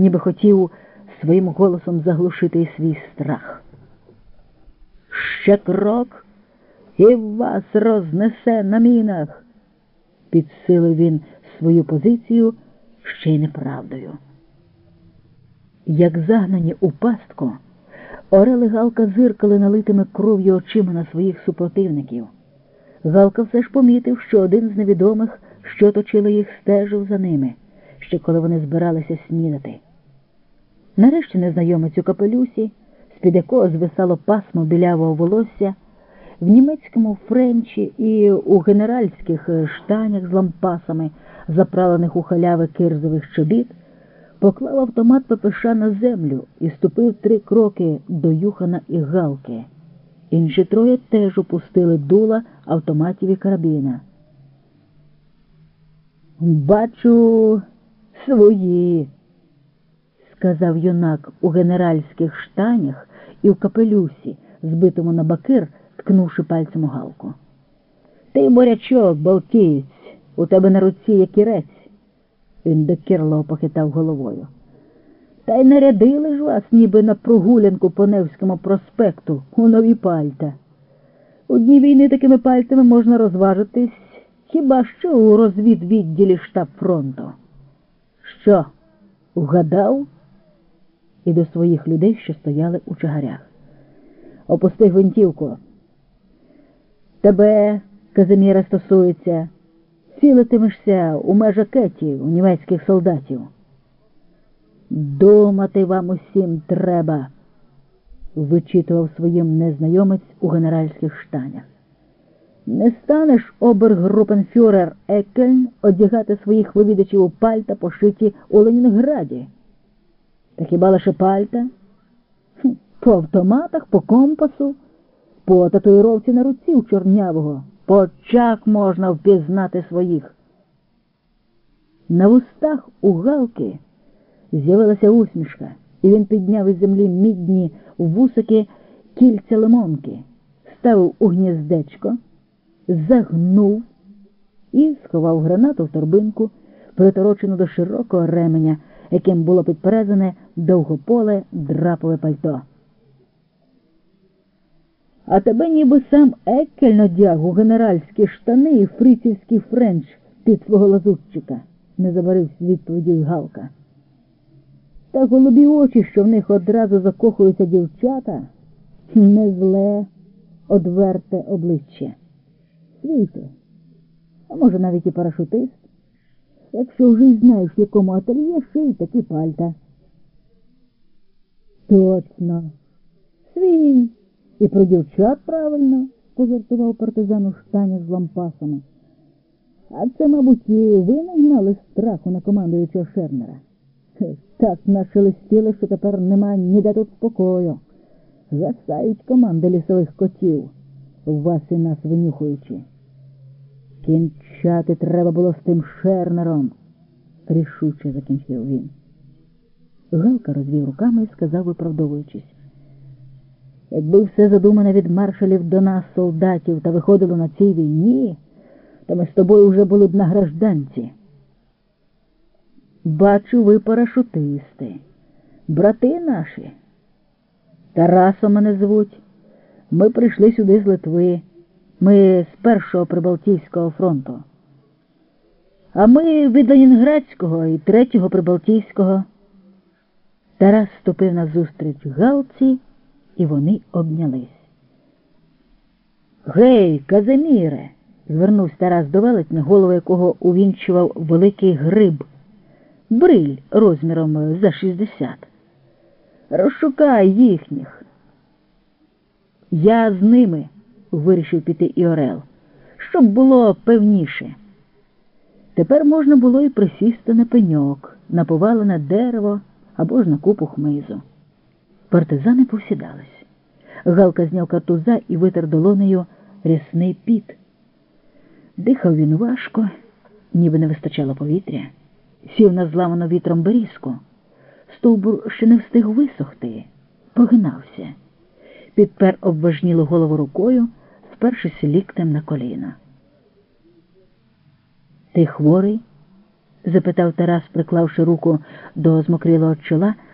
ніби хотів своїм голосом заглушити свій страх. Ще крок і вас рознесе на мінах. Підсилив він свою позицію ще й неправдою. Як загнані у пастку, Орел і Галка зиркали налитими кров'ю очима на своїх супротивників. Галка все ж помітив, що один з невідомих, що точили їх, стежив за ними, ще коли вони збиралися снідати. Нарешті незнайомець у капелюсі, з-під якого звисало пасмо білявого волосся, в німецькому френчі і у генеральських штанях з лампасами, заправлених у халяви кирзових чобіт, поклав автомат ППШ на землю і ступив три кроки до Юхана і Галки. Інші троє теж опустили дула автоматів і карабіна. Бачу свої, сказав юнак у генеральських штанях і в капелюсі, збитому на бакир, ткнувши пальцем у галку. Ти, морячок, балкієць, у тебе на руці якірець. Він докірливо похитав головою. Та й нарядили ж вас, ніби на прогулянку по Невському проспекту у нові пальта. У дні війни такими пальтами можна розважитись хіба що у розвідвідділі штаб фронту. Що, вгадав? І до своїх людей, що стояли у чагарях. Опусти гвинтівку. Тебе, Казиміра, стосується, цілитимешся у межах кеті у німецьких солдатів. Думати вам усім треба, вичитував своїм незнайомець у генеральських штанях. Не станеш обергрупенфюрер Екельн одягати своїх вивідачів у пальта, пошиті у Ленінграді. Хіба лише пальта? По автоматах, по компасу, по татуїровці на руці у чорнявого, по очах можна впізнати своїх. На вустах у Галки з'явилася усмішка, і він підняв із землі мідні вусики кільця лимонки, ставив у гніздечко, загнув і сховав гранату в торбинку, приторочену до широкого ременя, яким було підперезане довгополе драпове пальто. А тебе ніби сам Еккель надяг у генеральські штани і фрицівський френч під свого лазутчика, не забарився відповідів Галка. Та голубі очі, що в них одразу закохуються дівчата, не зле, одверте обличчя. Світи, а може навіть і парашутист. Якщо вже й знаєш, якому ательє ший такі пальта. Точно. Свій. І про дівчат правильно, пожартував партизан у штанях з лампасами. А це, мабуть, і ви нагнали страху на командуючого Шернера. Так нашелестіли, що тепер нема ніде тут спокою. Гасають команди лісових котів, вас і нас винюхуючи. Кінчати треба було з тим Шернером, рішуче закінчив він. Галка розвів руками і сказав, виправдовуючись. Якби все задумане від маршалів до нас, солдатів, та виходило на цій війні, то ми з тобою вже були б на гражданці. Бачу, ви парашутисти, брати наші. Тарасом мене звуть. Ми прийшли сюди з Литви. Ми з першого Прибалтійського фронту. А ми від Ленінградського і третього Прибалтійського. Тарас ступив на зустріч Галці, і вони обнялись. Гей, Казиміре! звернувся Тарас до велетня, голову якого увінчував великий гриб, бриль розміром за шістдесят. Розшукай їхніх. Я з ними, вирішив піти і Орел, щоб було певніше. Тепер можна було і присісти на пеньок, на повалене дерево або ж на купу хмизу. Партизани повсідались. Галка зняв картуза і витер долонею рясний піт. Дихав він важко, ніби не вистачало повітря, сів на зламану вітром берізку. Стовбур ще не встиг висохти, погинався, підпер обважнілу голову рукою, спершись ліктем на коліна. Ти хворий? запитав Тарас, приклавши руку до змокрілого чола.